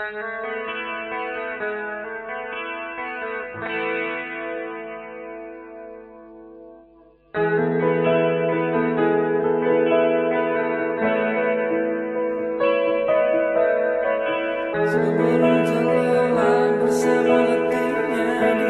Sebelum jalan bersama letihnya